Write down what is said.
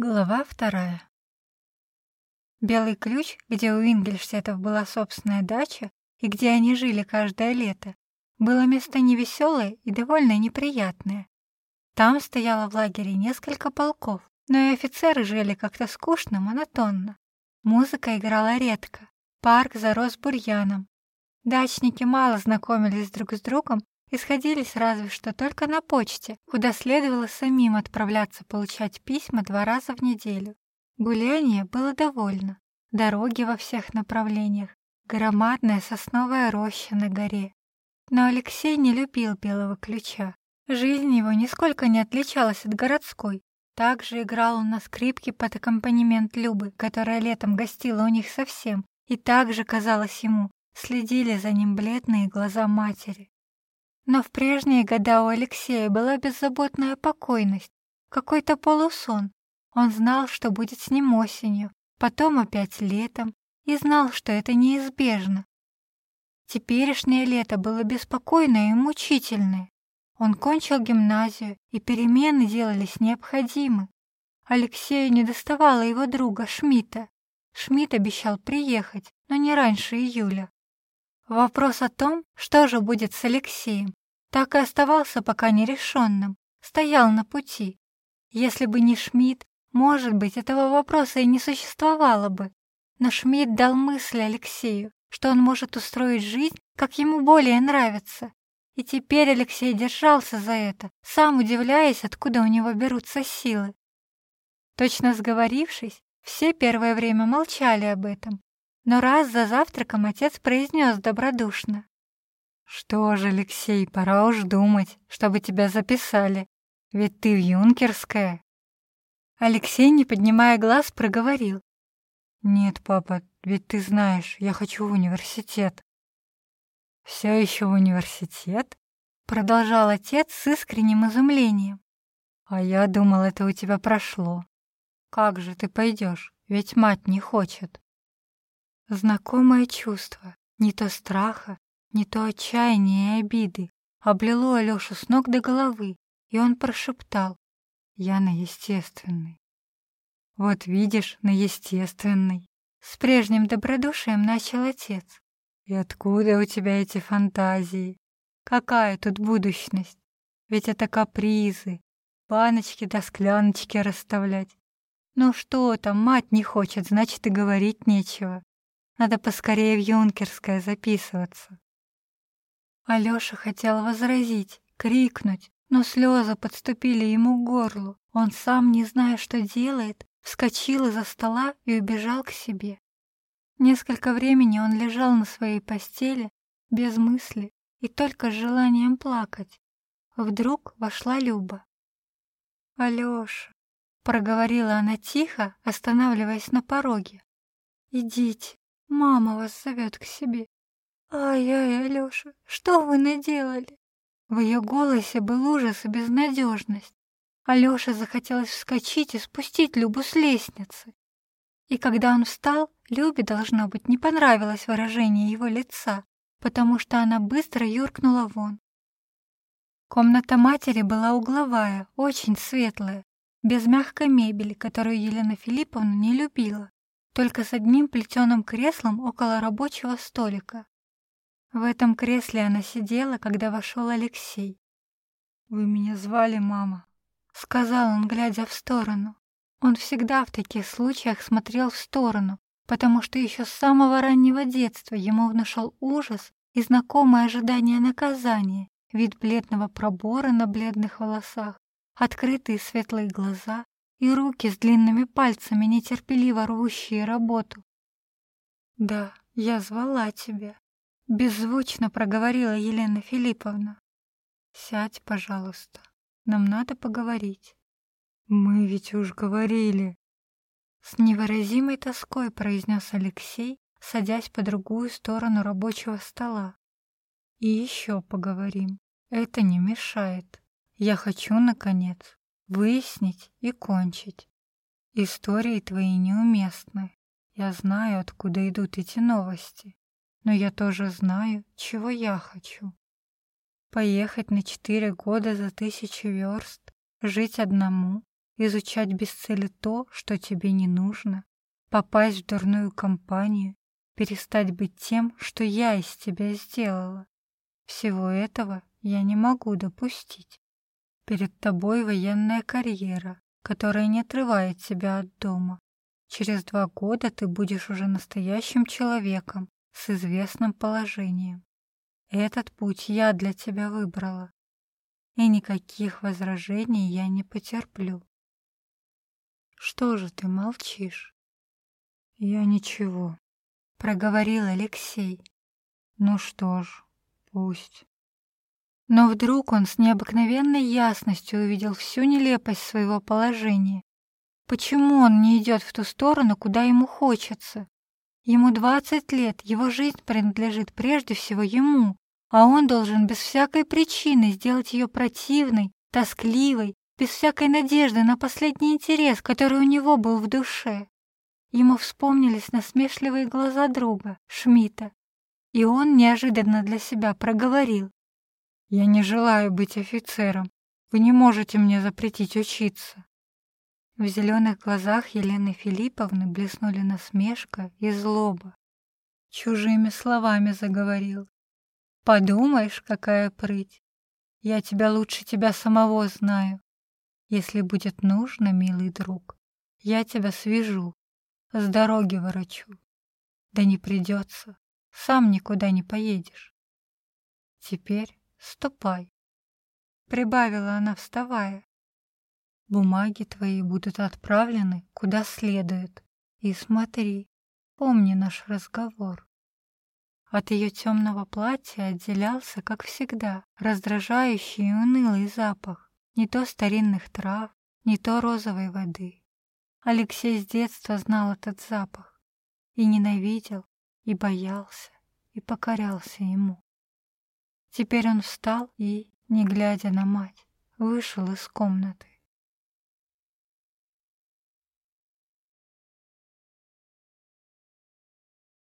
Глава вторая. Белый ключ, где у Ингельштетов была собственная дача и где они жили каждое лето, было место невеселое и довольно неприятное. Там стояло в лагере несколько полков, но и офицеры жили как-то скучно, монотонно. Музыка играла редко, парк зарос бурьяном. Дачники мало знакомились друг с другом и сходились разве что только на почте, куда следовало самим отправляться получать письма два раза в неделю. Гуляние было довольно. Дороги во всех направлениях, громадная сосновая роща на горе. Но Алексей не любил белого ключа. Жизнь его нисколько не отличалась от городской. Также играл он на скрипке под аккомпанемент Любы, которая летом гостила у них совсем, и также, казалось ему, следили за ним бледные глаза матери. Но в прежние года у Алексея была беззаботная покойность, какой-то полусон. Он знал, что будет с ним осенью, потом опять летом, и знал, что это неизбежно. Теперешнее лето было беспокойное и мучительное. Он кончил гимназию, и перемены делались необходимы. Алексею не доставало его друга Шмита. Шмидт обещал приехать, но не раньше июля. Вопрос о том, что же будет с Алексеем, так и оставался пока нерешенным, стоял на пути. Если бы не Шмидт, может быть, этого вопроса и не существовало бы. Но Шмидт дал мысль Алексею, что он может устроить жизнь, как ему более нравится. И теперь Алексей держался за это, сам удивляясь, откуда у него берутся силы. Точно сговорившись, все первое время молчали об этом, но раз за завтраком отец произнес добродушно. «Что ж, Алексей, пора уж думать, чтобы тебя записали, ведь ты в юнкерская». Алексей, не поднимая глаз, проговорил. «Нет, папа, ведь ты знаешь, я хочу в университет». «Все еще в университет?» Продолжал отец с искренним изумлением. «А я думал, это у тебя прошло. Как же ты пойдешь, ведь мать не хочет». Знакомое чувство, не то страха, не то отчаяния и обиды, облило Алёшу с ног до головы, и он прошептал «Я на естественный». «Вот видишь, на естественный», — с прежним добродушием начал отец. «И откуда у тебя эти фантазии? Какая тут будущность? Ведь это капризы, баночки да скляночки расставлять. Ну что там, мать не хочет, значит и говорить нечего. Надо поскорее в юнкерское записываться. Алёша хотел возразить, крикнуть, но слезы подступили ему к горлу. Он сам, не зная, что делает, вскочил из-за стола и убежал к себе. Несколько времени он лежал на своей постели, без мысли и только с желанием плакать. Вдруг вошла Люба. «Алёша», — проговорила она тихо, останавливаясь на пороге, — «идите, Мама вас зовет к себе. Ай-ай, Алёша, что вы наделали? В ее голосе был ужас и безнадежность. Алёше захотелось вскочить и спустить Любу с лестницы. И когда он встал, Любе, должно быть, не понравилось выражение его лица, потому что она быстро юркнула вон. Комната матери была угловая, очень светлая, без мягкой мебели, которую Елена Филипповна не любила только с одним плетеным креслом около рабочего столика. В этом кресле она сидела, когда вошел Алексей. «Вы меня звали, мама», — сказал он, глядя в сторону. Он всегда в таких случаях смотрел в сторону, потому что еще с самого раннего детства ему внушал ужас и знакомое ожидание наказания, вид бледного пробора на бледных волосах, открытые светлые глаза и руки с длинными пальцами, нетерпеливо рвущие работу. «Да, я звала тебя», — беззвучно проговорила Елена Филипповна. «Сядь, пожалуйста, нам надо поговорить». «Мы ведь уж говорили», — с невыразимой тоской произнес Алексей, садясь по другую сторону рабочего стола. «И еще поговорим. Это не мешает. Я хочу, наконец, выяснить и кончить. Истории твои неуместны. Я знаю, откуда идут эти новости, но я тоже знаю, чего я хочу. Поехать на четыре года за тысячу верст, жить одному изучать без цели то, что тебе не нужно, попасть в дурную компанию, перестать быть тем, что я из тебя сделала. Всего этого я не могу допустить. Перед тобой военная карьера, которая не отрывает тебя от дома. Через два года ты будешь уже настоящим человеком с известным положением. Этот путь я для тебя выбрала, и никаких возражений я не потерплю. Что же ты молчишь? Я ничего, проговорил Алексей. Ну что ж, пусть. Но вдруг он с необыкновенной ясностью увидел всю нелепость своего положения. Почему он не идет в ту сторону, куда ему хочется? Ему двадцать лет, его жизнь принадлежит прежде всего ему, а он должен без всякой причины сделать ее противной, тоскливой, без всякой надежды на последний интерес, который у него был в душе. Ему вспомнились насмешливые глаза друга, Шмита, и он неожиданно для себя проговорил. «Я не желаю быть офицером. Вы не можете мне запретить учиться». В зеленых глазах Елены Филипповны блеснули насмешка и злоба. Чужими словами заговорил. «Подумаешь, какая прыть! Я тебя лучше тебя самого знаю. Если будет нужно, милый друг, я тебя свяжу, с дороги ворочу. Да не придется, сам никуда не поедешь. Теперь ступай. Прибавила она, вставая. Бумаги твои будут отправлены куда следует. И смотри, помни наш разговор. От ее темного платья отделялся, как всегда, раздражающий и унылый запах. Не то старинных трав, не то розовой воды. Алексей с детства знал этот запах. И ненавидел, и боялся, и покорялся ему. Теперь он встал и, не глядя на мать, вышел из комнаты.